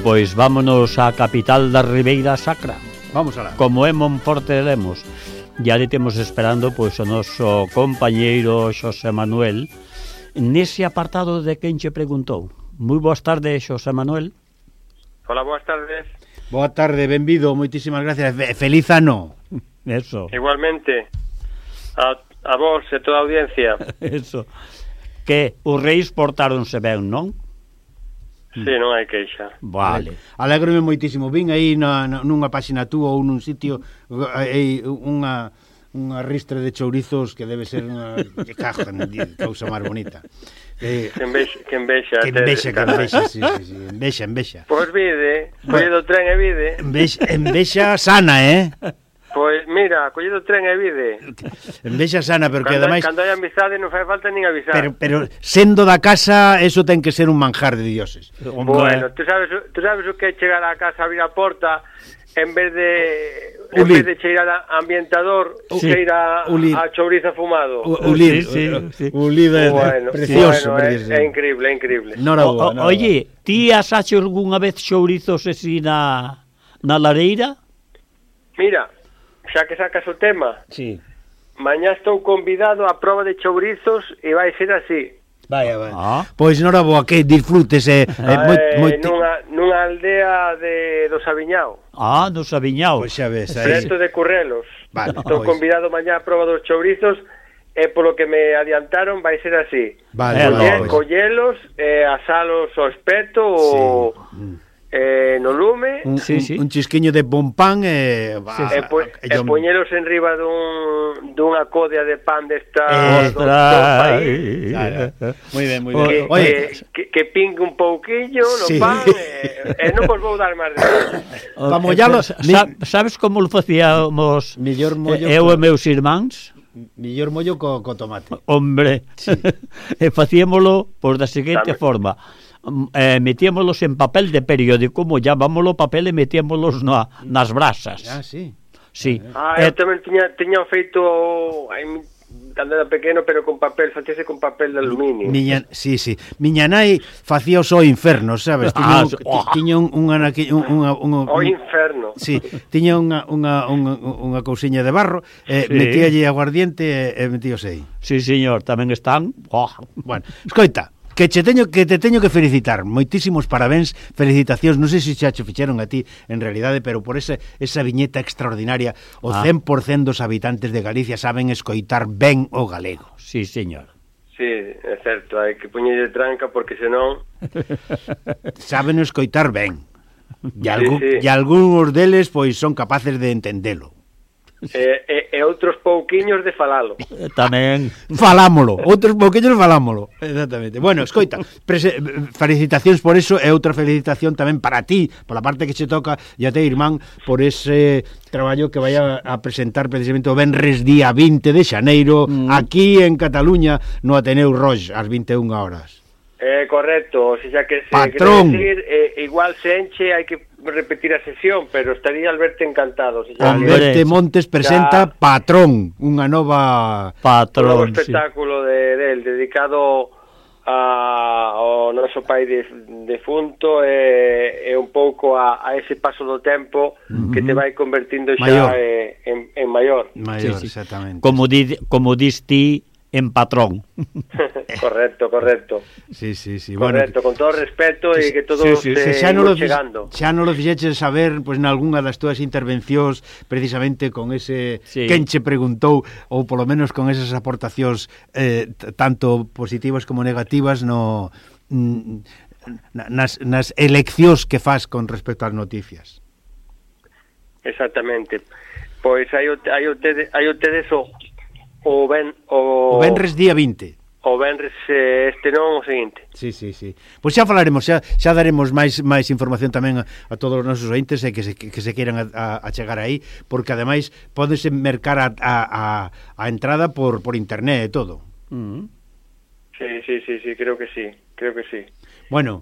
Bueno, pois vámonos á capital da Ribeira Sacra. Vamos alá. Como é Monforte de Lemos. Ya le temos esperando pois o noso compañeiro Xosé Manuel nese apartado de quen che preguntou. Moi boas tardes, Xosé Manuel. Hola, boas tardes. Boa tarde, benvido, moitísimas gracias. Feliz ano. Eso. Igualmente. A, a vos e toda a audiencia. Eso. Que os reis portáronse ben, non? Mm. Sí, non hai queixa. Vale. Alégrome moitísimo. Vin aí na, na, nunha páxina túa ou nun sitio aí unha unha ristre de chourizos que debe ser unha que cajan, cousa máis bonita. Eh, que envexa, que envexa, que envexa, que envexa, sí, sí, sí, envexa, envexa. Pois vide, colle pois tren e vide. Envexa, envexa sana, eh? Pois mira, collido o tren e vide. Envexa sana, porque cando, ademais... Cando hai amizade non fai falta nin avisar. Pero, pero sendo da casa, eso ten que ser un manjar de dioses. Bueno, no... tú sabes, tú sabes o que é chegar á casa, abrir a porta, en vez de Ulir. en vez de cheirar a ambientador, sí. cheira Ulir. a chouriza fumado. U Ulir, sí, sí. Ulir é bueno, precioso, bueno, precioso. É, é increíble, é increíble. No, no, o, oye, ti has hecho algunha vez chourizos así na, na lareira? Mira, xa que sacas o tema. Sí. Mañá estou convidado á prova de chourizos e vai ser así. Vaya, vaya. Ah. Pois nora boa que disfrutes eh, eh, eh moi, moi... Nunha, nunha aldea de, do Sabiñao. Ah, do Sabiñao. Pois xa ves, aí. Preto de Currelos. Vale, Estou pois. convidado mañá á prova dos chourizos e polo que me adiantaron vai ser así. Vale, Colle, vale. Pois. Collelos, eh, asalos ao espeto sí. ou... Mm eh, no lume un, sí, un, sí. un chisquiño de bompán e, eh, sí, e, po, e yo... Eh, poñeros en riba dun, dunha codea de pan desta eh, do, país claro. moi ben, moi ben. Que, Oye. que, que, que pingue un pouquiño no sí. pan eh, eh, e, e non vos vou dar máis de Para mollarlo mi... sabes como lo facíamos mellor mollo eu e meus irmáns Millor mollo co, co tomate Hombre sí. E facíamolo pois da seguinte Dame. forma Mm, eh, metíamoslos en papel de periódico, mollábamoslo papel e metíamoslos na, nas brasas. Ah, sí. Sí. Ah, eh, eu tamén tiña, tiña feito en cando era pequeno, pero con papel, facíase con papel de aluminio. Miña, sí, sí. Miña nai facía o inferno, sabes? Tiña, ah, un, oh. tiña un, un, anaqui, un, un, un, un, o inferno. Sí, tiña unha, unha, unha, unha cousiña de barro, eh, sí. metíalle aguardiente e eh, metíose aí. Sí, señor, tamén están. Oh. Bueno, escoita, que che teño que te teño que felicitar. Moitísimos parabéns, felicitacións. Non sei se xa che fixeron a ti en realidade, pero por ese esa viñeta extraordinaria, o ah. 100% dos habitantes de Galicia saben escoitar ben o galego. Sí, señor. Sí, é certo, hai que poñerlle tranca porque senón saben escoitar ben. E, algún, sí, sí. e algúns deles pois son capaces de entendelo. E, e, e outros pouquiños de falalo. Eh, tamén. Falámolo, outros pouquiños falámolo. Exactamente. Bueno, escoita, prese, felicitacións por eso e outra felicitación tamén para ti, pola parte que che toca e a te irmán por ese traballo que vai a, a presentar precisamente o Benres día 20 de Xaneiro mm. aquí en Cataluña no Ateneu Roix ás 21 horas. Eh, correcto, o sea que se Patrón. decir, eh, igual se enche, hai que repetir a sesión, pero estaría Alberto encantado. Se Alberto Montes presenta ya. Patrón, unha nova Patrón, un novo espectáculo sí. de, de él, dedicado a, ao noso pai de, defunto e, e un pouco a, a ese paso do tempo uh -huh. que te vai convertindo xa eh, en, en maior. Maior, sí, sí. exactamente. Como, di, como dis ti, en patrón. correcto, correcto. Sí, sí, sí. Correcto, bueno, con todo respeto e que todo sí, sí, se xa non chegando. Xa non lo fixeches saber pois pues, das túas intervencións precisamente con ese sí. quen che preguntou ou polo menos con esas aportacións eh, tanto positivas como negativas no nas, nas eleccións que faz con respecto ás noticias. Exactamente. Pois hai o, hai o, tede, hai o tedes o, O ben o O venres día 20. O venres eh, este non o seguinte. Sí, sí, sí. Pois xa falaremos, xa, xa daremos máis máis información tamén a, a todos os nosos ointes e que se, que se queiran a, a, a chegar aí, porque ademais pódese mercar a, a, a, a entrada por, por internet e todo. Mm. Sí, sí, sí, sí, creo que sí, creo que sí. Bueno,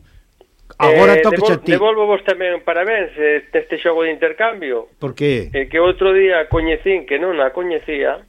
Agora eh, toca devol, ti. Devolvo vos tamén parabéns eh, este xogo de intercambio. Por que? Eh, que outro día coñecín que non a coñecía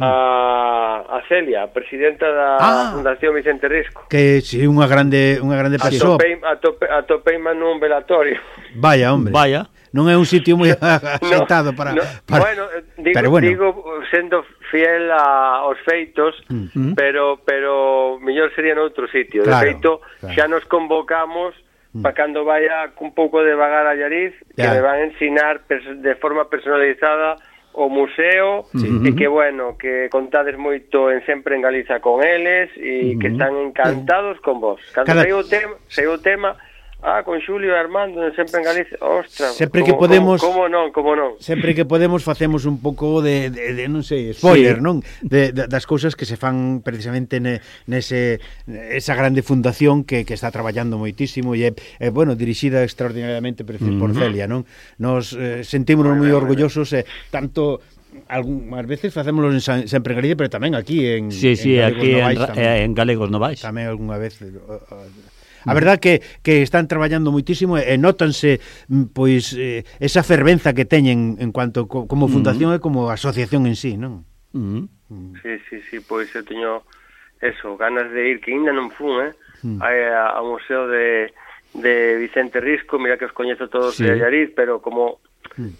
Mm. a, a Celia, presidenta da ah, Fundación Vicente Risco. Que si sí, unha grande unha grande persoa. Atopei, atope, atopeima nun velatorio. Vaya, hombre. Vaya. Non é un sitio moi axeitado no, para, no, para Bueno, eh, digo, pero bueno. digo sendo fiel a, aos feitos, mm -hmm. pero pero mellor sería noutro sitio. Claro, de feito, claro. xa nos convocamos mm. para cando vaya un pouco de vagar a Yariz, que me van a ensinar de forma personalizada o museo sí. e que bueno, que contades moito en sempre en Galiza con eles e uh -huh. que están encantados con vos. Cando Cada... saiu o tema, saiu o tema Ah, con Xulio e Armando sempre en Galicia. Ostras. Sempre como, que podemos Como, como non, como non. Sempre que podemos facemos un pouco de, de, de non sei, spoiler, sí. non? De, de, das cousas que se fan precisamente ne, nese esa grande fundación que, que está traballando moitísimo e é, bueno, dirixida extraordinariamente por, por Celia, non? Nos eh, sentímonos moi orgullosos e eh, tanto algunhas veces facémoslo en San, sempre en Galicia, pero tamén aquí en Sí, sí, en Galegos aquí Novais, en, tamén. Eh, en Galegos Novais. Tamén algunha vez uh, uh, A verdad que, que están traballando muitísimo e notanse mm, pois eh, esa fervenza que teñen en cuanto co, como fundación uh -huh. e como asociación en sí, non? Uh -huh. Mm. Sí, sí, sí, pois eu teño eso, ganas de ir que ainda non fun, eh, uh -huh. ao museo de de Vicente Risco, mira que os coñezo todos sí. de Allariz, pero como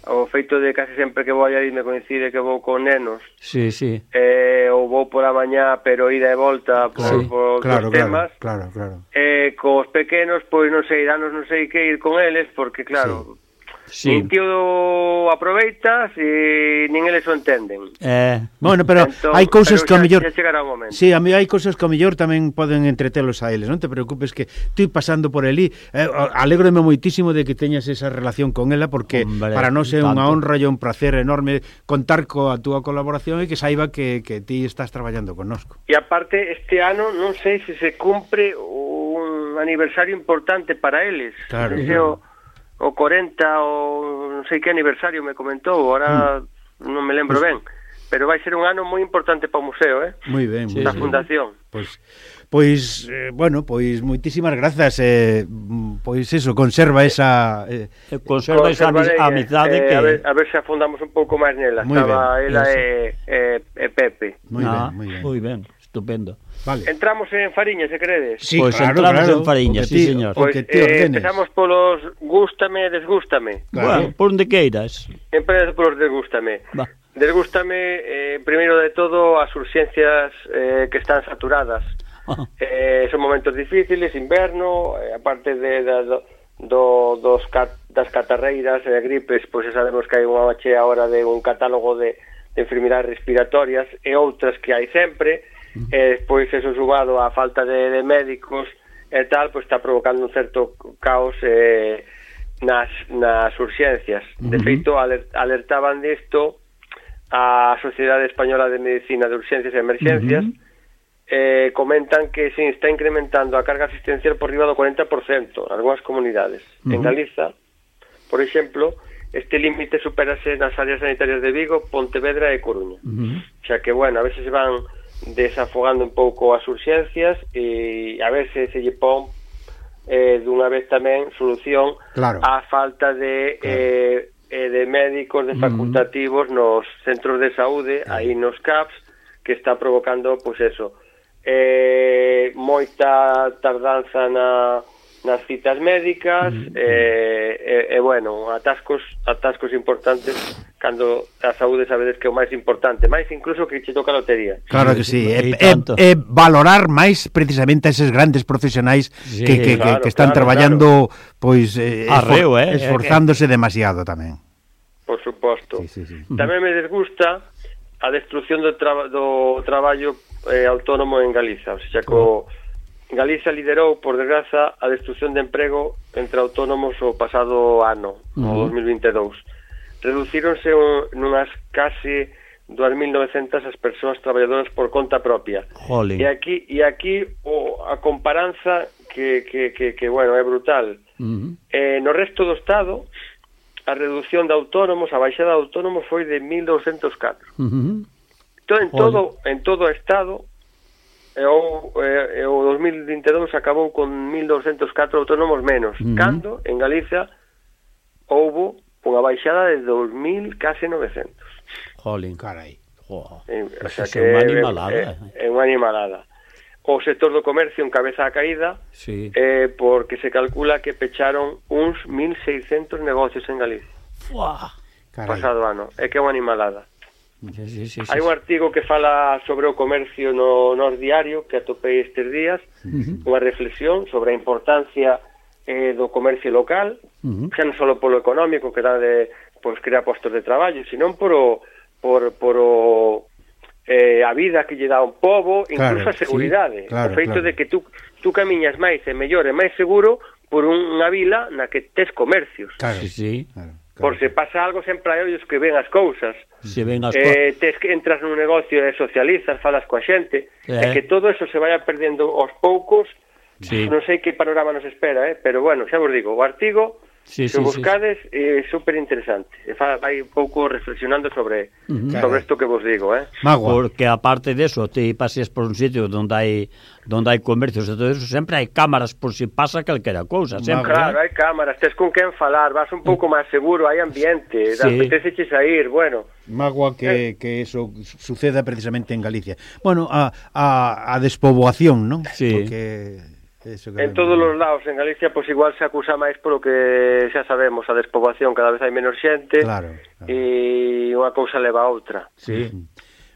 O feito de case sempre que vou aí me coincide que vou con nenos. Sí, sí. Eh, ou vou pola mañá, pero ida e volta por, sí, por claro, claro, temas. Claro, claro. Eh, cos pequenos, pois non sei, danos non sei que ir con eles, porque claro, sí sí. nin tío aproveitas e nin eles o entenden. Eh, bueno, pero entón, hai cousas que ao mellor momento. sí, a mí hai cousas que ao mellor tamén poden entretelos a eles, non te preocupes que estoy pasando por elí, eh, alégrome moitísimo de que teñas esa relación con ela porque Hombre, para nós é unha honra e un placer enorme contar coa túa colaboración e que saiba que que ti estás traballando connosco. E aparte este ano non sei se se cumpre un aniversario importante para eles. Claro. Deseo, claro o 40 ou non sei que aniversario me comentou, ahora mm. non me lembro pues, ben, pero vai ser un ano moi importante para o museo, eh? Moi ben, sí, da sí, fundación. Pois pues, pois eh, bueno, pois moitísimas grazas eh pois eso conserva esa eh, conserva, conserva esa amizade eh, que a ver, a ver se afundamos un pouco máis nela, estaba ben, ela e, e, e Pepe. Moi ah, ben, moi ben. Moi ben, estupendo. Vale. Entramos en Fariña, se credes? Sí, pois pues claro, entramos claro. en Fariña, sí, tí, señor. Pois, pues, eh, empezamos polos gústame, desgústame. Claro. Bueno, por onde queiras. Empezamos polos desgústame. Va. Desgústame, eh, primeiro de todo, as urxencias eh, que están saturadas. Ah. Eh, son momentos difíciles, inverno, eh, aparte de, de, do, do, dos cat, das catarreiras e eh, gripes, pois pues, sabemos que hai unha bache agora de un catálogo de, de enfermidades respiratorias e outras que hai sempre, e despois eso subado a falta de, de médicos e tal, pois está provocando un certo caos eh, nas, nas urxencias. De feito, alertaban disto a Sociedade Española de Medicina de Urxencias e Emerxencias, uh -huh. eh, comentan que se está incrementando a carga asistencial por riba do 40% en algunhas comunidades. Uh -huh. En Galiza, por exemplo, este límite superase nas áreas sanitarias de Vigo, Pontevedra e Coruña. Uh -huh. O sea que, bueno, a veces se van desafogando un pouco as urxencias e a ver se se lle pon eh, dunha vez tamén solución claro. á falta de claro. eh, eh, de médicos, de facultativos mm. nos centros de saúde, claro. aí nos CAPS, que está provocando, pois pues eso, eh, moita tardanza na, nas citas médicas mm. e, e, e bueno, atascos atascos importantes cando a saúde sabedes que é o máis importante, máis incluso que che toca a lotería. Claro que sí, é, é, é valorar máis precisamente a eses grandes profesionais sí, que, que, claro, que, que están claro, traballando claro. pois eh, Arreo, eh, eh, esforzándose eh, demasiado tamén. Por suposto. Sí, sí, sí. Mm-hmm. Tamén me desgusta a destrucción do, traba, do traballo eh, autónomo en Galiza, o sea, co... Galiza liderou, por desgraza, a destrucción de emprego entre autónomos o pasado ano, uh -huh. o 2022. Reducíronse un, nunhas case 2.900 as persoas traballadoras por conta propia. Jolín. E aquí e aquí o a comparanza que, que, que, que bueno, é brutal. Uh -huh. eh, no resto do Estado, a reducción de autónomos, a baixada de autónomos foi de 1.204. Uh -huh. Entón, en todo, en todo o Estado, e o, e, e o 2022 acabou con 1.204 autónomos menos, uh -huh. cando en Galicia houbo unha baixada de 2.000 case 900. Jolín, carai. Oh. Eh, e, o sea que, é unha animalada. É, eh. é unha animalada. O sector do comercio encabeza a caída sí. eh, porque se calcula que pecharon uns 1.600 negocios en Galicia. Fuá. Carai. Pasado ano. É que é unha animalada. Sí, sí, sí, Hai un artigo que fala sobre o comercio no nos diario que atopei estes días, uh -huh. unha reflexión sobre a importancia eh, do comercio local, uh -huh. xa non só polo económico que dá de pois, crear postos de traballo, senón por o, por, por o, eh, a vida que lle dá ao povo, incluso claro, a seguridade. Sí, claro, o feito claro. de que tú, tú camiñas máis e mellor e máis seguro por unha vila na que tes comercios. Claro, sí, sí. Claro. Por se pasa algo sempre hai ollos que ven as cousas. Se ven as eh, tes que entras nun negocio e socializas, falas coa xente, eh. e que todo eso se vaya perdendo aos poucos. Sí. Non sei que panorama nos espera, eh? pero bueno, xa vos digo, o artigo sí, se sí, buscades eh, sí. é super interesante e fa, vai un pouco reflexionando sobre uh -huh. sobre isto que vos digo eh? Mago. porque aparte de eso te pases por un sitio donde hai donde hai comercios e todo eso, sempre hai cámaras por si pasa calquera cousa sempre, claro, hai cámaras, tes con quen falar vas un pouco máis seguro, hai ambiente sí. apetece sair, bueno Magua que, eh. que eso suceda precisamente en Galicia bueno, a, a, a despoboación, non? Sí. porque Eso que en todos os lados, en Galicia, pois pues, igual se acusa máis polo que xa sabemos, a despoboación, cada vez hai menos xente claro, claro. e unha cousa leva a outra. Sí.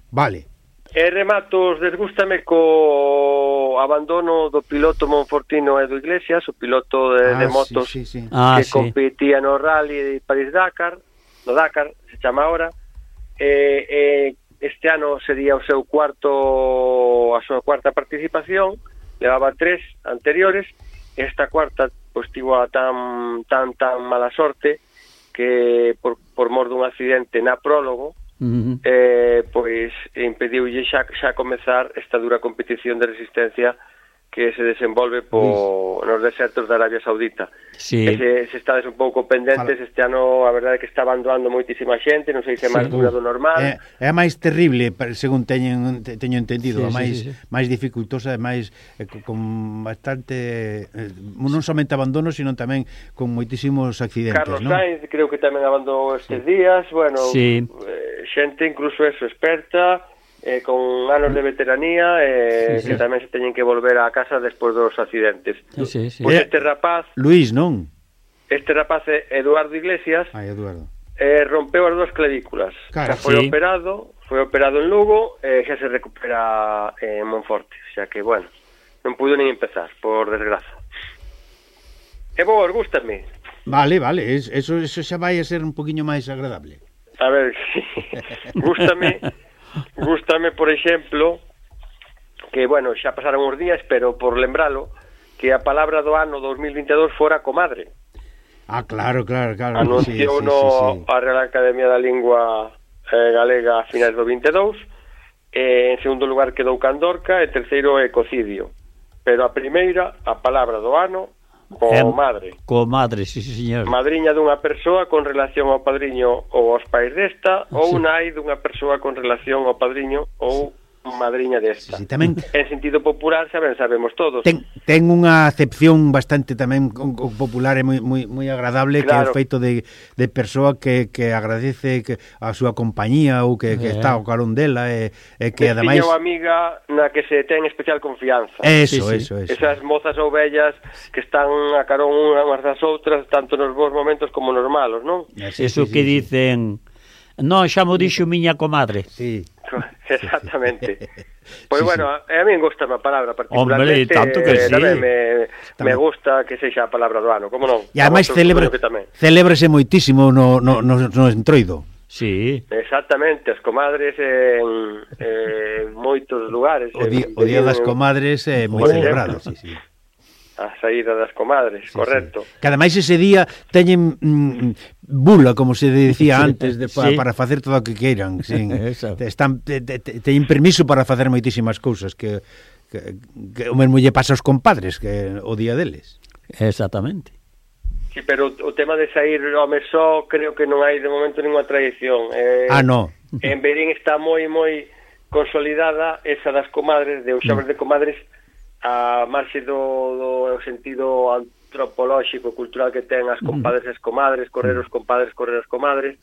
Vale. E rematos, desgústame co abandono do piloto Monfortino Edu Iglesias, o piloto de, ah, de motos sí, sí, sí. Ah, que sí. competía no rally de París-Dakar, no Dakar, se chama ahora, e, e este ano sería o seu cuarto a súa cuarta participación, levaba tres anteriores, esta cuarta pois tivo a tan tan tan mala sorte que por, por mor dun accidente na prólogo Uh -huh. eh, pois impediulle xa, xa comezar esta dura competición de resistencia que se desenvolve po, nos desertos da Arabia Saudita. Sí. Ese, se estades un pouco pendentes, este ano a verdade é que está abandoando moitísima xente, non sei se é máis dura do normal. É, é a máis terrible, según teñen, teño entendido, sí, a máis, sí, sí, máis dificultosa, máis eh, con bastante, eh, non somente abandono, sino tamén con moitísimos accidentes. Carlos non? Sainz creo que tamén abandonou estes sí. días, bueno, sí. Eh, xente incluso eso, experta, eh, con anos de veteranía eh, sí, sí. que tamén se teñen que volver á casa despois dos accidentes. Sí, sí, sí. Pois eh, este rapaz... Luís, non? Este rapaz é Eduardo Iglesias. Ai, Eduardo. Eh, rompeu as dúas clavículas. Cara, o sea, foi sí. operado, foi operado en Lugo e eh, xa se recupera eh, en Monforte. Xa o sea que, bueno, non pudo nin empezar, por desgraza. E vos, gustame. Vale, vale, eso, eso xa vai a ser un poquinho máis agradable. A ver, sí. gustame Gústame, por exemplo, que, bueno, xa pasaron uns días, pero por lembralo, que a palabra do ano 2022 fora comadre. Ah, claro, claro, claro. Anunciou sí, no sí, sí, sí. a Real Academia da Lingua eh, Galega a finais do 22, eh, en segundo lugar quedou Candorca e terceiro Ecocidio. Pero a primeira, a palabra do ano, Co é, madre. Co madre, sí, sí, señor. Madriña dunha persoa con relación ao padriño ou aos pais desta, ou sí. nai dunha persoa con relación ao padriño ou sí madriña desta. Sí, sí, tamén... En sentido popular xa ben sabemos todos. Ten, ten unha acepción bastante tamén con, con popular e moi, moi, moi agradable claro. que é o feito de, de persoa que, que agradece que a súa compañía ou que, que eh. está ao carón dela e, e que Me ademais... Tiña amiga na que se ten especial confianza. Eso, sí, eso, sí. eso, eso. Esas mozas ou vellas que están a carón unhas das outras tanto nos bons momentos como nos malos, non? Ah, eso sí, sí, que sí, dicen... Sí Non, xa mo dixo miña comadre. Sí. Exactamente. Pois pues sí, bueno, sí. a me gusta a palabra particularmente. Hombre, tanto que eh, sí. Tamén me, tamén. me gusta que sexa a palabra do ano, como non? E ademais celebra, celébrese moitísimo no, no, no, no entroido. Sí. Exactamente, as comadres en, en moitos lugares. O, di, en, o día das comadres é eh, moi celebrado, sí, sí a saída das comadres, sí, correcto. Sí. Que ademais ese día teñen mm, mm bula, como se decía antes, de, pa, sí. para facer todo o que queiran. Sí. Están, te, te, teñen permiso para facer moitísimas cousas que, que, que o mesmo lle pasa aos compadres que o día deles. Exactamente. Sí, pero o tema de sair home só creo que non hai de momento ninguna tradición. Eh, ah, no. En Berín está moi, moi consolidada esa das comadres, de os xabres de Comadres, a marxe do, do sentido antropolóxico, cultural que ten as compadres e as comadres, correr os compadres, correr as comadres,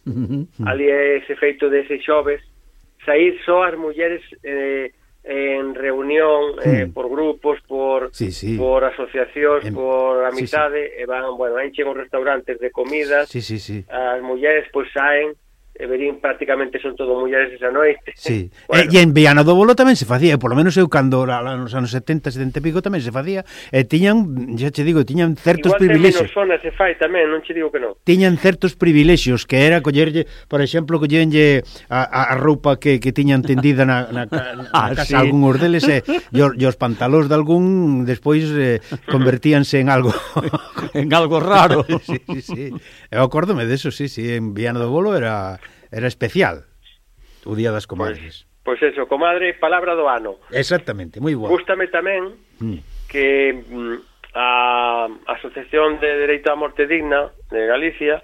ali é ese feito de ese xoves, sair só as mulleres eh, en reunión, eh, por grupos, por sí, sí. por asociacións, en... por amizade, sí, sí. e van, bueno, enchen os restaurantes de comidas, sí, sí, sí. as mulleres pois saen, e Verín prácticamente son todo mulleres esa noite. Sí. Eh, bueno. E, e en Viana do Bolo tamén se facía, por lo menos eu cando lá nos anos 70, 70 e pico tamén se facía, e tiñan, xa che digo, tiñan certos Igual privilexios. Igual se fai tamén, non che digo que non. Tiñan certos privilexios que era collerlle, por exemplo, collerlle a, a, a roupa que, que tiñan tendida na, na, na, ah, na casa sí. algúns deles e, e, os, e os pantalóns de algún despois eh, convertíanse en algo en algo raro. sí, sí, sí. Eu acórdome deso, sí, sí, en Viana do Bolo era Era especial o Día das Comadres. Pois, eso, comadre, palabra do ano. Exactamente, moi boa. Gústame tamén mm. que mm, a Asociación de Dereito á Morte Digna de Galicia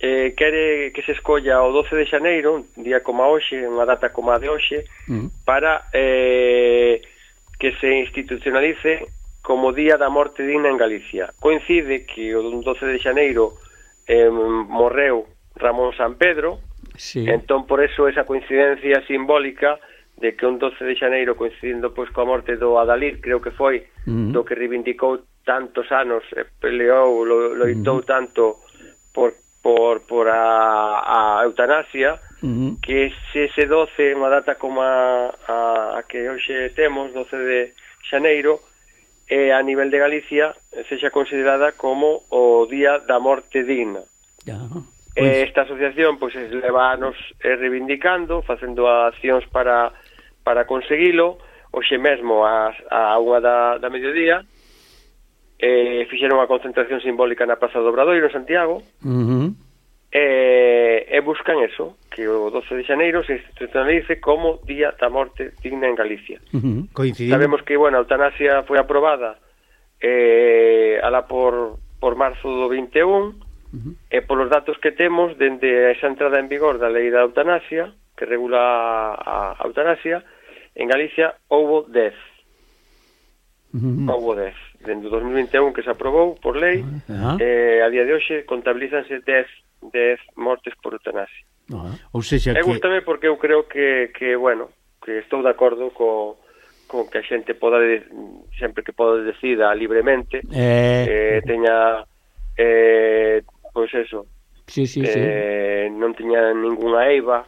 eh, quere que se escolla o 12 de xaneiro, un día como hoxe, unha data como a de hoxe, mm. para eh, que se institucionalice como Día da Morte Digna en Galicia. Coincide que o 12 de xaneiro eh, morreu Ramón San Pedro, Sí. Entón, por eso, esa coincidencia simbólica de que un 12 de xaneiro coincidindo pois coa morte do Adalid, creo que foi uh -huh. do que reivindicou tantos anos, e peleou, lo, loitou mm-hmm. uh -huh. tanto por por por a a eutanasia, uh -huh. que se ese 12 unha data como a, a, a que hoxe temos, 12 de xaneiro, eh, a nivel de Galicia sexa considerada como o día da morte digna. Ya. Uh -huh. Eh, pois- esta asociación pois pues, leva anos eh, reivindicando, facendo accións para para conseguilo. Hoxe mesmo a, a unha da, da mediodía eh, fixeron unha concentración simbólica na Plaza do Obradoiro, en Santiago, uh -huh. eh, e buscan eso, que o 12 de xaneiro se institucionalice como Día da Morte Digna en Galicia. Uh -huh. Sabemos que, bueno, a eutanasia foi aprobada eh, ala por, por marzo do 21, -huh. E polos datos que temos, dende esa entrada en vigor da lei da eutanasia, que regula a, a eutanasia, en Galicia houbo 10. Uh -huh. Houbo 10. Dende 2021 que se aprobou por lei, uh -huh. eh, a día de hoxe contabilízanse 10, 10 mortes por eutanasia. Uh -huh. Ou seja, que... Gustame porque eu creo que, que bueno, que estou de acordo co, con que a xente poda de, sempre que poda decida libremente eh... eh teña eh, pois eso. Sí, sí, eh, sí. non tiña ningunha eiva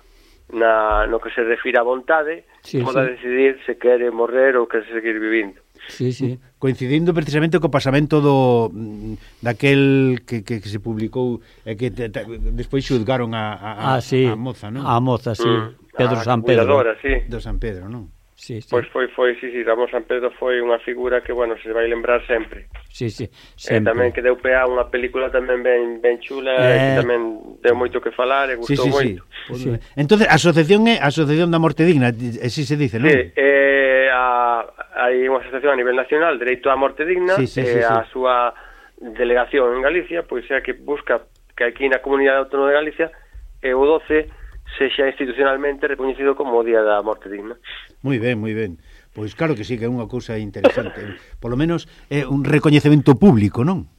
na, no que se refira a vontade, sí, poda sí. decidir se quere morrer ou quere seguir vivindo. Sí, sí. Coincidindo precisamente co pasamento do mm, daquel que, que, que se publicou e que te, te, despois xuzgaron a a, ah, sí. a moza, non? A moza, sí. Mm. Pedro a San Pedro. Sí. Do San Pedro, non? sí, sí. Pois foi, foi, sí, sí, Ramón San Pedro foi unha figura que, bueno, se vai lembrar sempre. Sí, sí, eh, sempre. Tamén que deu pea unha película tamén ben, ben chula, eh... que tamén deu moito que falar e gustou sí, sí, moito. Sí. sí. Entonces, a asociación é a Asociación da Morte Digna, eh, así se dice, non? Sí, eh, a, hai unha asociación a nivel nacional, Dereito á Morte Digna, sí, sí, sí, eh, sí. a súa delegación en Galicia, pois é a que busca que aquí na Comunidade Autónoma de Galicia, e o 12 sexa institucionalmente recoñecido como o Día da Morte Digna. Moi ben, moi ben. Pois claro que sí que é unha cousa interesante. Por lo menos é un recoñecemento público, non?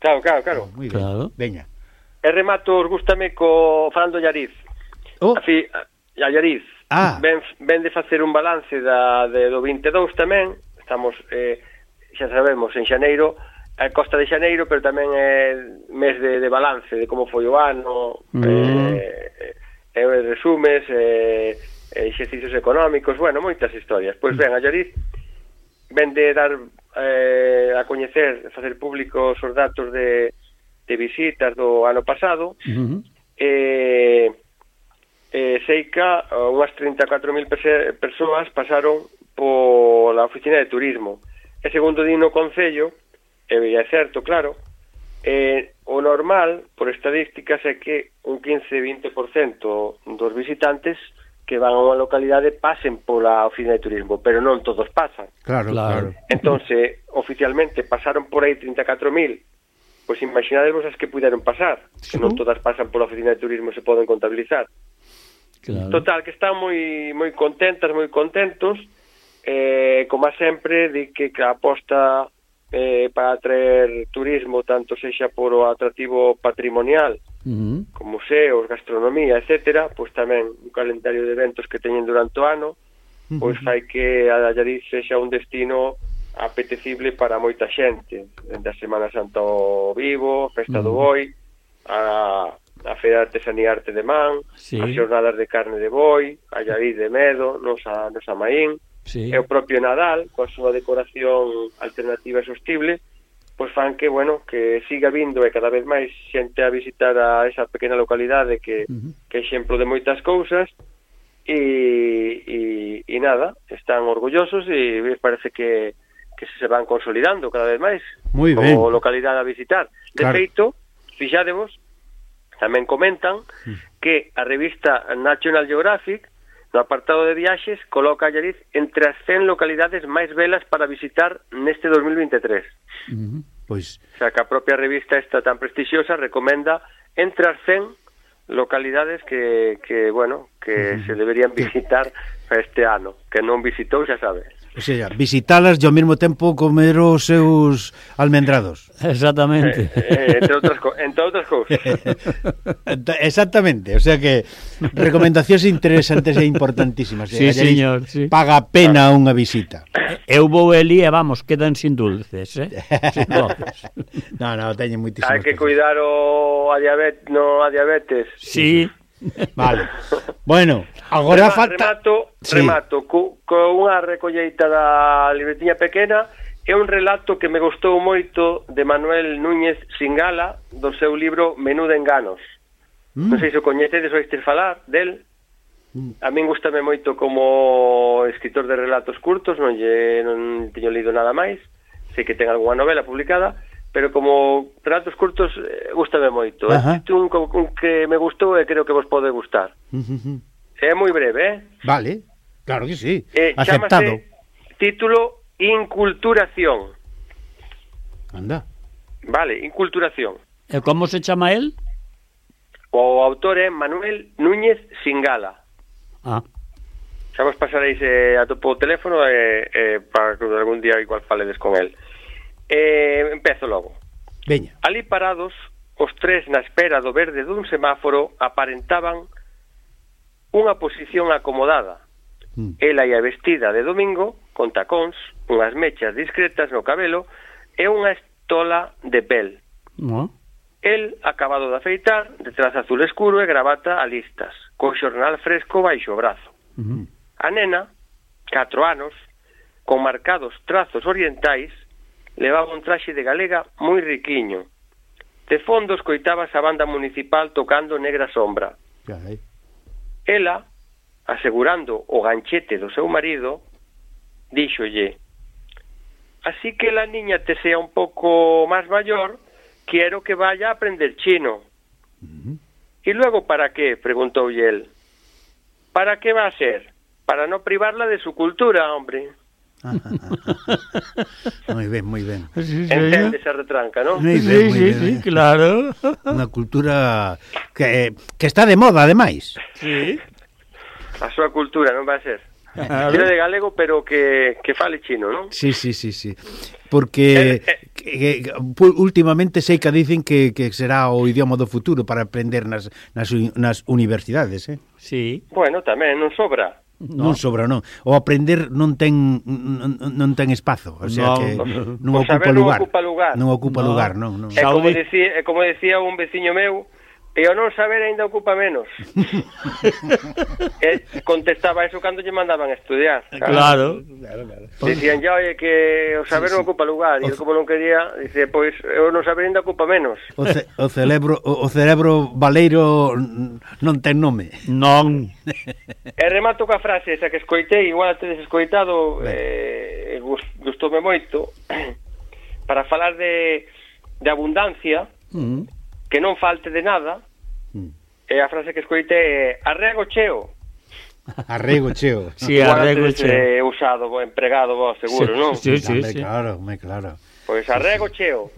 Claro, claro, claro. Oh, moi ben. Claro. Veña. E remato, gústame co falando Llariz. Oh. Así, a Llariz. Ah. Ven, ven de facer un balance da, de, do 22 tamén. Estamos, eh, xa sabemos, en Xaneiro, a Costa de Xaneiro, pero tamén é mes de, de balance, de como foi o ano, mm. eh, eh, eh resumes, eh, exercicios económicos, bueno, moitas historias. Pois ben, a Lloriz vende dar eh, a coñecer, facer público os datos de, de visitas do ano pasado, uh -huh. eh, eh, Seica, unhas 34.000 persoas pasaron pola oficina de turismo. E segundo din no Concello, e é certo, claro, eh, o normal, por estadísticas, é que un 15-20% dos visitantes que van a unha localidade pasen pola oficina de turismo, pero non todos pasan. Claro, claro. Entonces, oficialmente pasaron por aí 34.000 Pois imaginadevos as que puderon pasar, que non todas pasan pola oficina de turismo se poden contabilizar. Claro. Total, que están moi moi contentas, moi contentos, eh, como sempre, di que a aposta eh, para atraer turismo, tanto sexa por o atractivo patrimonial, -huh. con museos, gastronomía, etcétera, pois tamén un calendario de eventos que teñen durante o ano, pois fai que a Dallariz sexa un destino apetecible para moita xente, dende a Semana Santa ao Vivo, Festa do Boi, a, a Feira de Artesanía Arte de Man, sí. as Xornadas de Carne de Boi, a Dallariz de Medo, nosa, nosa Maín, sí. e o propio Nadal, coa súa decoración alternativa e sostible, pois fan que, bueno, que siga vindo e cada vez máis xente a visitar a esa pequena localidade que, uh -huh. que é exemplo de moitas cousas e, e, e nada, están orgullosos e parece que, que se van consolidando cada vez máis Muy como ben. localidade a visitar. De claro. feito, fixádevos, tamén comentan mm. que a revista National Geographic No apartado de viaxes, coloca a Allariz entre as 100 localidades máis velas para visitar neste 2023. Uh -huh. Pois... O sea, que a propia revista esta tan prestixiosa recomenda entre as 100 localidades que, que bueno, que uh -huh. se deberían visitar para este ano. Que non visitou, xa sabe. O sea, visitalas e ao mesmo tempo comer os seus almendrados. Exactamente. Eh, eh, entre outras, entre outras cousas. Exactamente, o sea que recomendacións interesantes e importantísimas. Sí, Allí señor. Sí. Paga pena claro. unha visita. Eh, eu vou ali e vamos, quedan sin dulces, eh? sin dulces. no, no, teñen moitísimas. Hai que cuidar o a diabetes, no a diabetes. Sí, sí. Vale. Bueno, agora Rema, falta... Remato, sí. remato co, co unha recolleita da libretiña pequena é un relato que me gustou moito de Manuel Núñez Singala do seu libro Menú de Enganos. Mm. Non sei se o coñecedes ou estes falar del. Mm. A min gustame moito como escritor de relatos curtos, non, lle, non teño lido nada máis, sei que ten algunha novela publicada, pero como relatos curtos eh, gustame moito. Ajá. Eh? Un, un que me gustou e creo que vos pode gustar. Uh -huh. É moi breve, eh? Vale, claro que sí. Eh, Aceptado. título Inculturación. Anda. Vale, Inculturación. E como se chama el? O autor é Manuel Núñez Singala. Ah. Xa vos pasaréis eh, a topo o teléfono eh, eh, para que algún día igual faledes con el. Eh, empezo logo. Veña. Ali parados, os tres na espera do verde dun semáforo aparentaban unha posición acomodada. Mm. Ela ia vestida de domingo, con tacóns, unhas mechas discretas no cabelo e unha estola de pel. No. El, acabado de afeitar, de trazo azul escuro e gravata a listas, co xornal fresco baixo o brazo. Mm. A nena, catro anos, con marcados trazos orientais, levaba un traxe de galega moi riquiño. De fondo escoitabas a banda municipal tocando Negra Sombra. Carai. Ela, asegurando o ganchete do seu marido, díxolle Así que la niña te sea un pouco máis maior, quiero que vaya a aprender chino. ¿Y luego para qué? preguntoulle él. ¿Para qué va a ser? Para no privarla de su cultura, hombre. moi ben, moi ben. Sí, sí, Entende esa retranca, non? Moi ben, sí, moi sí, ben. sí, eh. claro. Unha cultura que, que está de moda, ademais. Sí. A súa cultura, non vai ser? Claro. de galego, pero que, que fale chino, non? Sí, sí, sí, sí. Porque eh, eh. que, que, últimamente sei que dicen que, que será o idioma do futuro para aprender nas, nas, nas universidades, eh? Sí. Bueno, tamén, non sobra. No. Non sobra, non. O aprender non ten non, non ten espazo, o sea no, que non, non ocupa, saber, lugar. non ocupa lugar. Non ocupa no. lugar, non, non. É como decía, é como decía un veciño meu, E o non saber aínda ocupa menos. e contestaba eso cando lle mandaban a estudiar. Claro. claro, claro. Dicían, ya, oye, que o saber sí, non ocupa lugar. E como non quería, dice, pois, o non saber aínda ocupa menos. O, ce o, cerebro, o, o cerebro valeiro non ten nome. Non. e remato ca frase esa que escoitei, igual tedes escoitado, eh, gustoume moito, para falar de, de abundancia, mm. que non falte de nada, e a frase que escoite é arrego cheo. Arrego cheo. Sí, arrego cheo. Eh, usado, empregado vos, seguro, sí, non? Sí, sí, Dame, sí. Claro, me claro. Pois arrego cheo.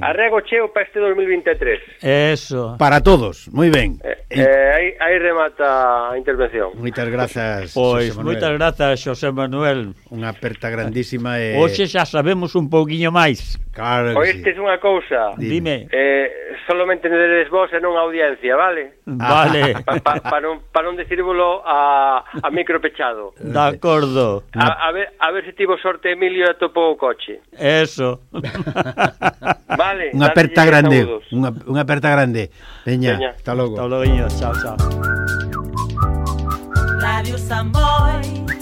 Arrego cheo para este 2023. Eso. Para todos, moi ben. Eh, eh, aí, remata a intervención. Moitas grazas, Pois, moitas grazas, Xosé Manuel. Unha aperta grandísima e... Hoxe xa sabemos un pouquiño máis. Claro Pois Oístes sí. unha cousa. Dime. Eh, solamente nedes vos e non a audiencia, vale? Vale. Para pa, pa non, pa non a, a micropechado. De acordo. A, a, ver, a ver se tivo sorte Emilio e atopou o coche. Eso. vale. Unha aperta grande, unha, unha aperta grande. Veña, Veña. hasta logo. Hasta logo, chao, chao. Radio Samboy